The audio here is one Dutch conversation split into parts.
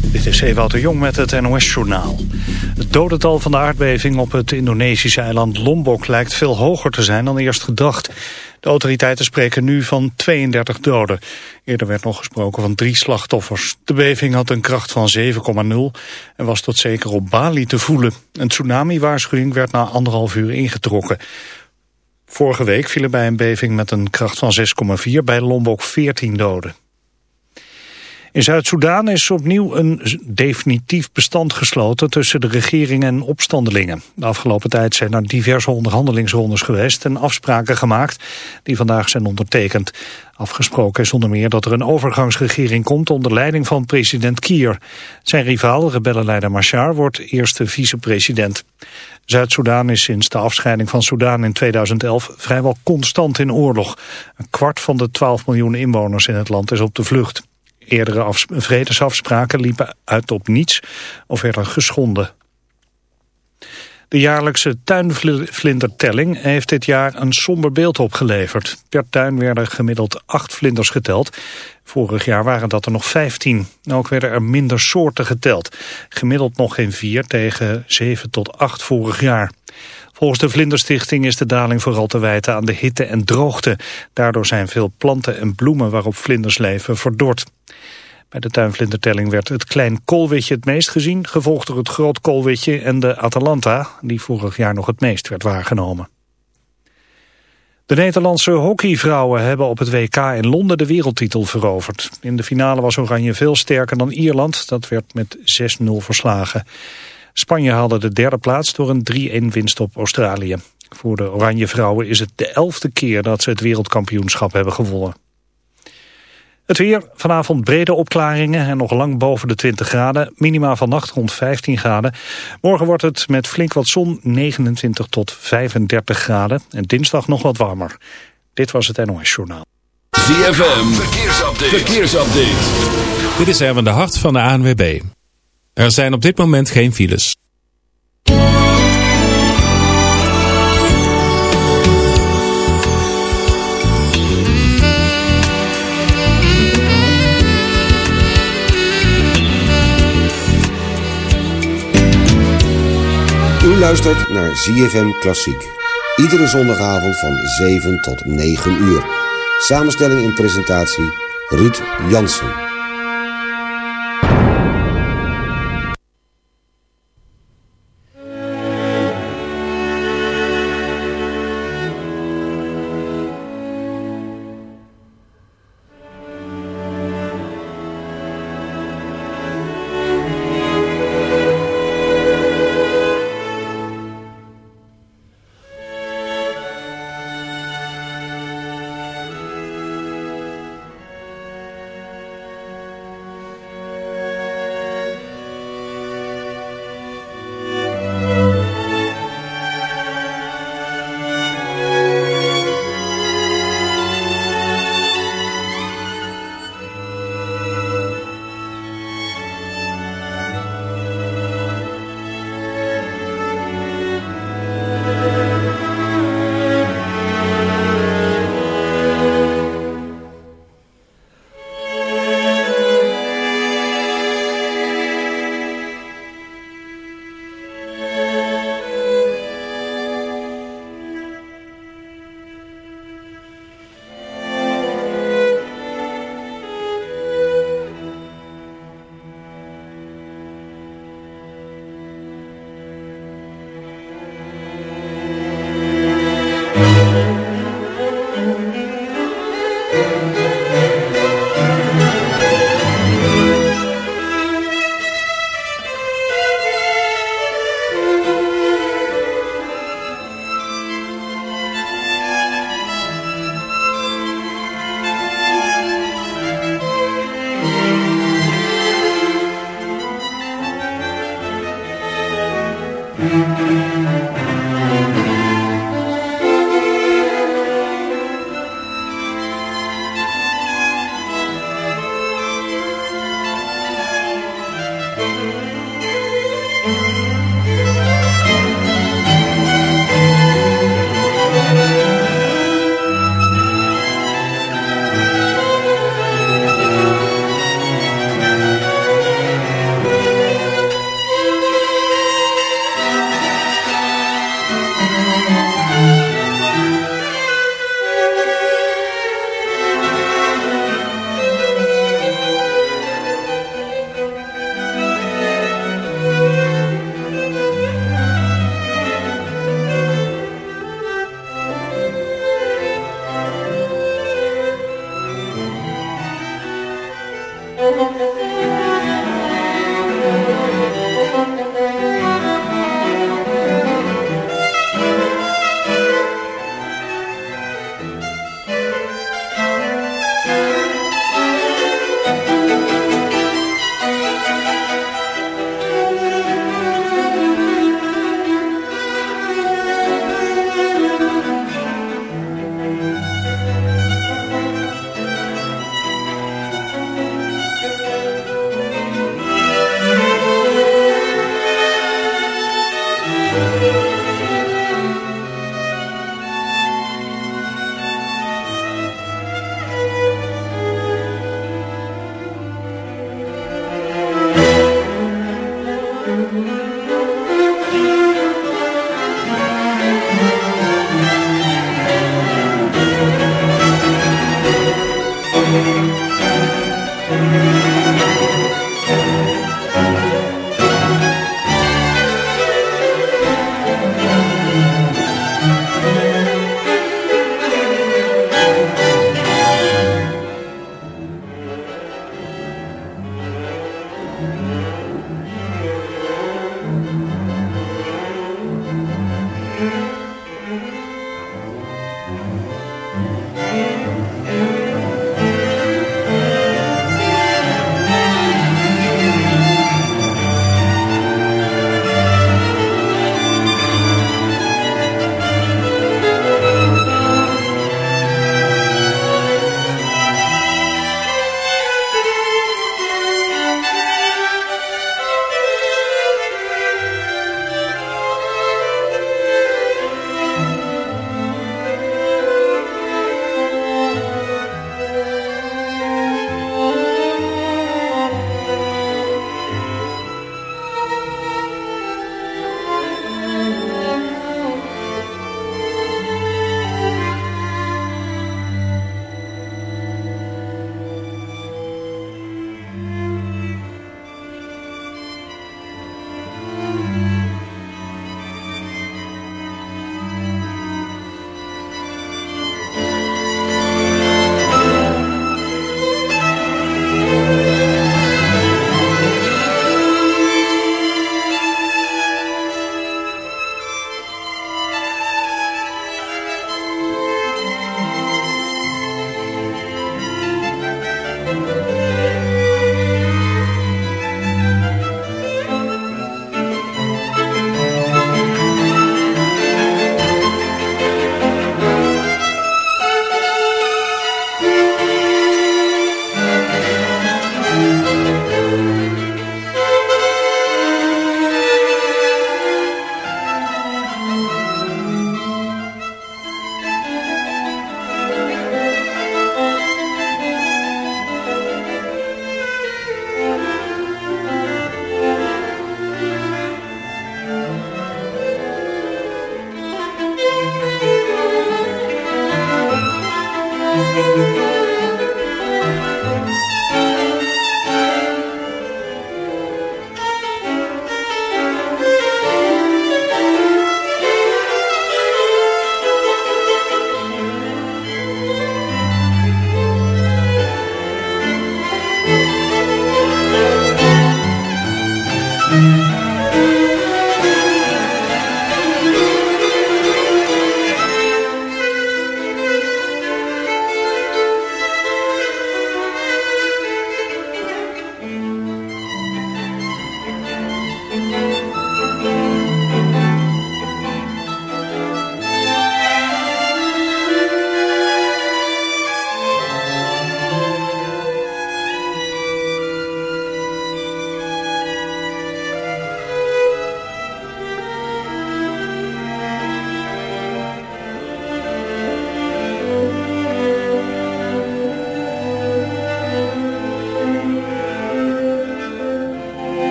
Dit is Ewout de Jong met het NOS-journaal. Het dodental van de aardbeving op het Indonesische eiland Lombok lijkt veel hoger te zijn dan eerst gedacht. De autoriteiten spreken nu van 32 doden. Eerder werd nog gesproken van drie slachtoffers. De beving had een kracht van 7,0 en was tot zeker op Bali te voelen. Een tsunami-waarschuwing werd na anderhalf uur ingetrokken. Vorige week vielen bij een beving met een kracht van 6,4 bij Lombok 14 doden. In Zuid-Soedan is opnieuw een definitief bestand gesloten tussen de regering en opstandelingen. De afgelopen tijd zijn er diverse onderhandelingsrondes geweest en afspraken gemaakt die vandaag zijn ondertekend. Afgesproken is onder meer dat er een overgangsregering komt onder leiding van president Kier. Zijn rivaal, rebellenleider Machar, wordt eerste vicepresident. Zuid-Soedan is sinds de afscheiding van Soedan in 2011 vrijwel constant in oorlog. Een kwart van de 12 miljoen inwoners in het land is op de vlucht. Eerdere vredesafspraken liepen uit op niets of werden geschonden. De jaarlijkse tuinvlindertelling heeft dit jaar een somber beeld opgeleverd. Per tuin werden gemiddeld acht vlinders geteld. Vorig jaar waren dat er nog 15. Ook werden er minder soorten geteld. Gemiddeld nog geen vier tegen 7 tot 8 vorig jaar. Volgens de Vlinderstichting is de daling vooral te wijten aan de hitte en droogte. Daardoor zijn veel planten en bloemen waarop vlinders leven verdord. Bij de tuinvlindertelling werd het klein koolwitje het meest gezien... gevolgd door het groot koolwitje en de Atalanta... die vorig jaar nog het meest werd waargenomen. De Nederlandse hockeyvrouwen hebben op het WK in Londen de wereldtitel veroverd. In de finale was Oranje veel sterker dan Ierland. Dat werd met 6-0 verslagen. Spanje haalde de derde plaats door een 3-1 winst op Australië. Voor de Oranje vrouwen is het de elfde keer dat ze het wereldkampioenschap hebben gewonnen. Het weer, vanavond brede opklaringen en nog lang boven de 20 graden. Minima vannacht rond 15 graden. Morgen wordt het met flink wat zon 29 tot 35 graden. En dinsdag nog wat warmer. Dit was het NOS Journaal. ZFM, verkeersupdate. verkeersupdate. Dit is Erwin de Hart van de ANWB. Er zijn op dit moment geen files. U luistert naar ZFM Klassiek. Iedere zondagavond van 7 tot 9 uur. Samenstelling en presentatie Ruud Jansen.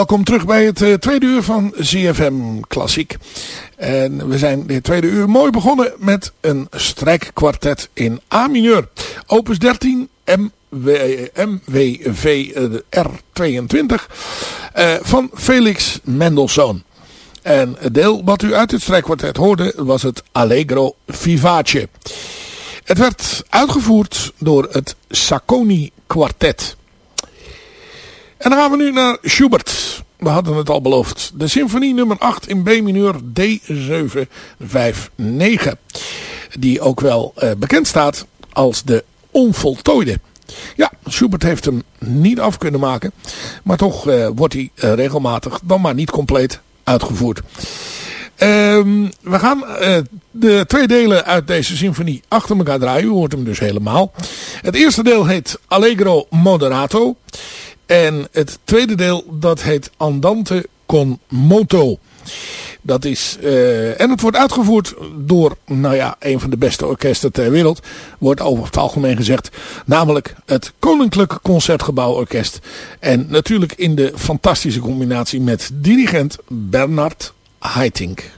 Welkom terug bij het uh, tweede uur van ZFM Klassiek. En we zijn dit tweede uur mooi begonnen met een strijkkwartet in A mineur. Opus 13 MW, MWV R22 uh, van Felix Mendelssohn. En het deel wat u uit het strijkkwartet hoorde was het Allegro Vivace. Het werd uitgevoerd door het Sacconi Quartet. En dan gaan we nu naar Schubert. We hadden het al beloofd. De symfonie nummer 8 in B-mineur D759. Die ook wel uh, bekend staat als de onvoltooide. Ja, Schubert heeft hem niet af kunnen maken. Maar toch wordt hij regelmatig, dan maar niet compleet, uitgevoerd. Ehm, we gaan uh, de twee delen uit deze symfonie achter elkaar draaien. U hoort hem dus helemaal. Het eerste deel heet Allegro Moderato. En het tweede deel dat heet Andante con moto. Dat is, uh, en het wordt uitgevoerd door, nou ja, een van de beste orkesten ter wereld. Wordt over het algemeen gezegd. Namelijk het Koninklijke Concertgebouworkest. En natuurlijk in de fantastische combinatie met dirigent Bernard Haitink.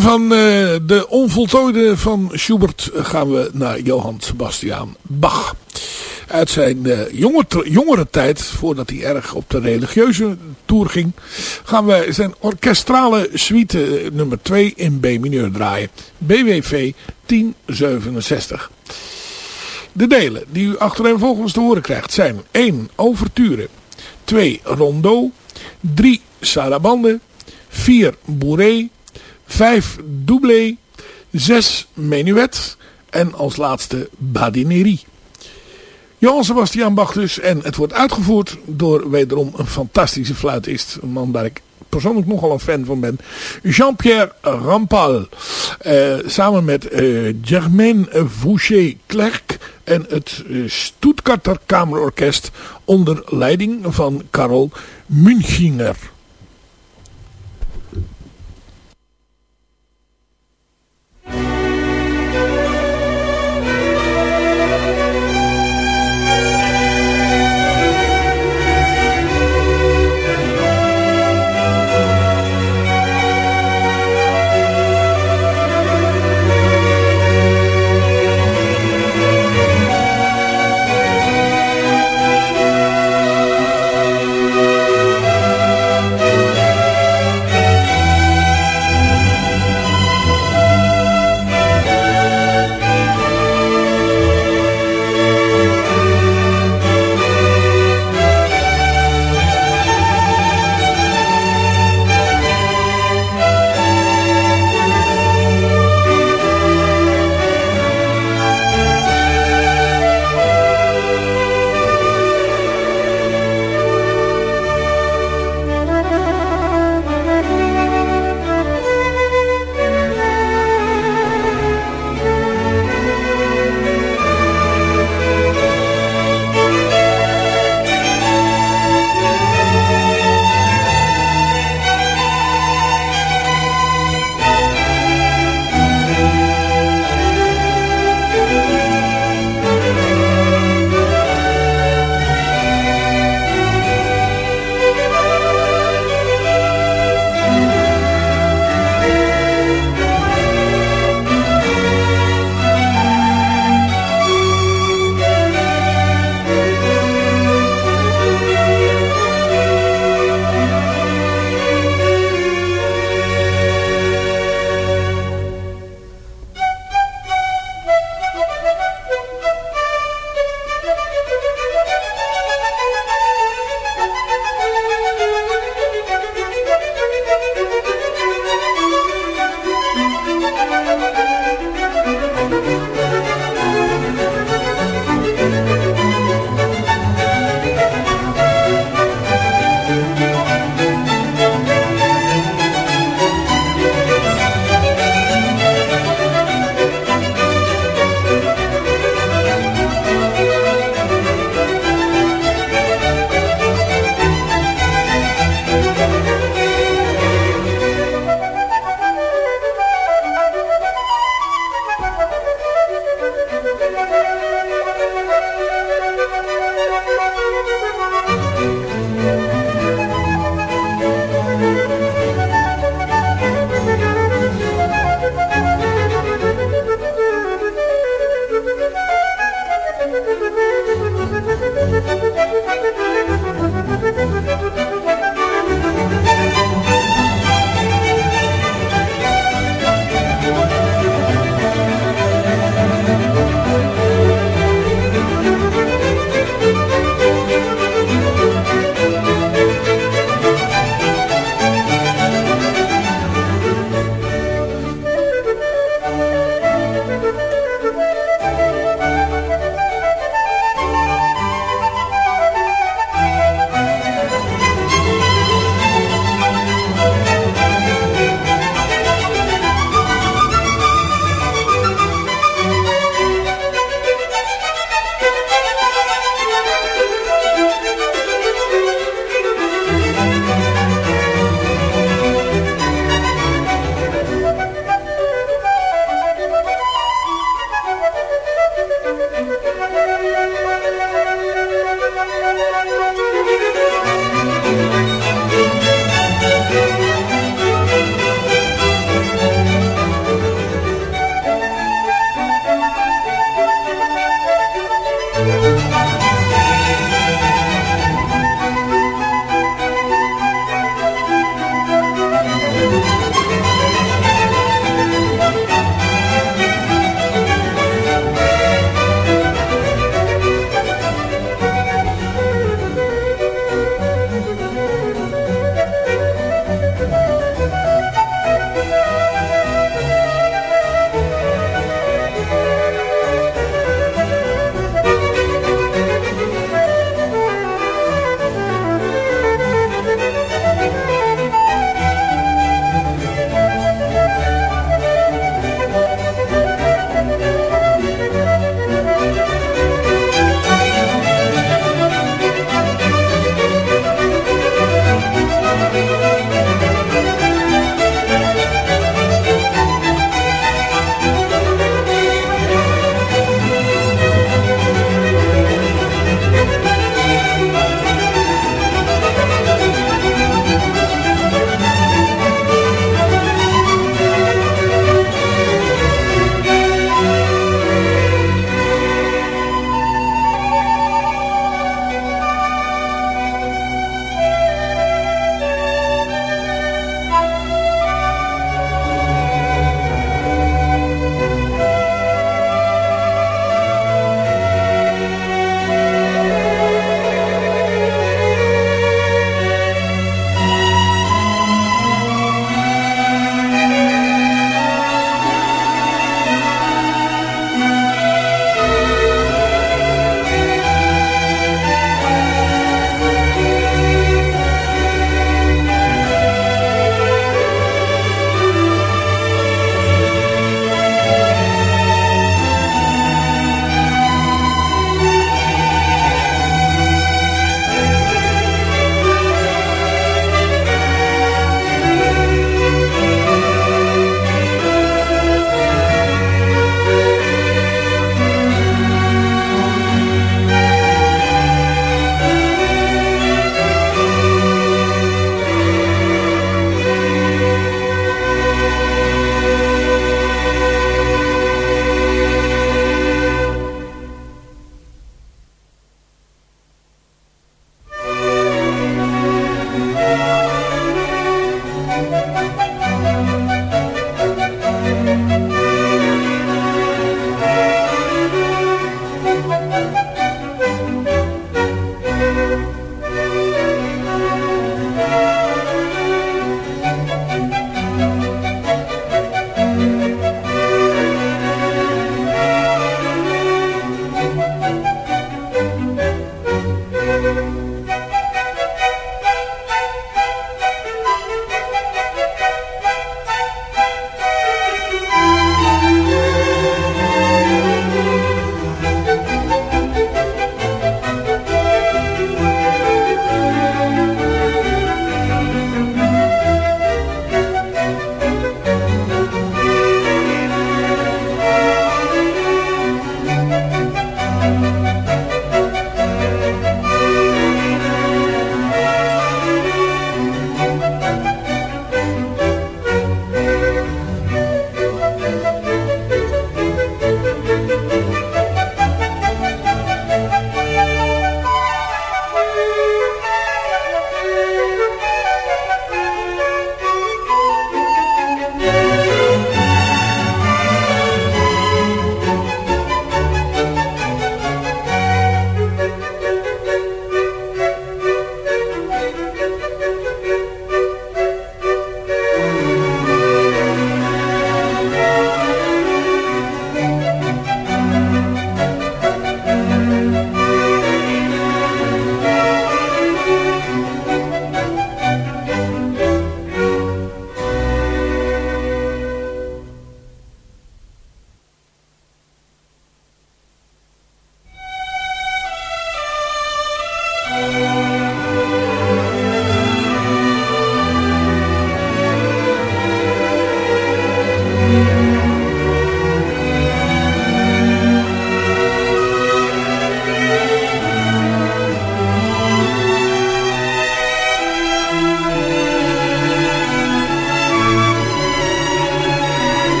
Van uh, de onvoltooide van Schubert gaan we naar Johann Sebastian Bach. Uit zijn uh, jongere, tijd, voordat hij erg op de religieuze tour ging, gaan we zijn orkestrale suite nummer 2 in B-mineur draaien. BWV 1067. De delen die u achtereenvolgens te horen krijgt zijn 1. Overture 2. Rondeau 3. Sarabande 4. Bourrée 5. Doublé 6. Menuet en als laatste Badinerie. Johann Sebastian Bach dus. En het wordt uitgevoerd door wederom een fantastische fluitist. Een man waar ik persoonlijk nogal een fan van ben. Jean-Pierre Rampal. Uh, samen met uh, Germaine Fouché-Clerc en het uh, Stuttgarter Kamerorkest onder leiding van Karel Münchinger.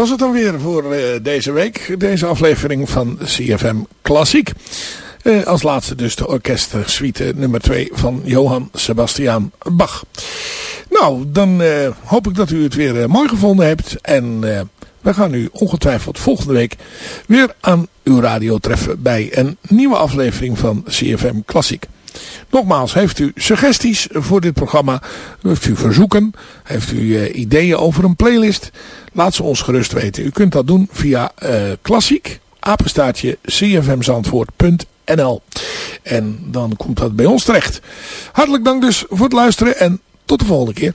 Was het dan weer voor uh, deze week. Deze aflevering van CFM Klassiek. Uh, als laatste dus de orkestsuite nummer 2 van Johann Sebastian Bach. Nou, dan uh, hoop ik dat u het weer mooi gevonden hebt. En we gaan u ongetwijfeld volgende week weer aan uw radio treffen bij een nieuwe aflevering van CFM Klassiek. Nogmaals, heeft u suggesties voor dit programma? Heeft u verzoeken? Heeft u uh, ideeën over een playlist? Laat ze ons gerust weten. U kunt dat doen via uh, klassiek, apenstaartje, cfmzandvoort.nl En dan komt dat bij ons terecht. Hartelijk dank dus voor het luisteren en tot de volgende keer.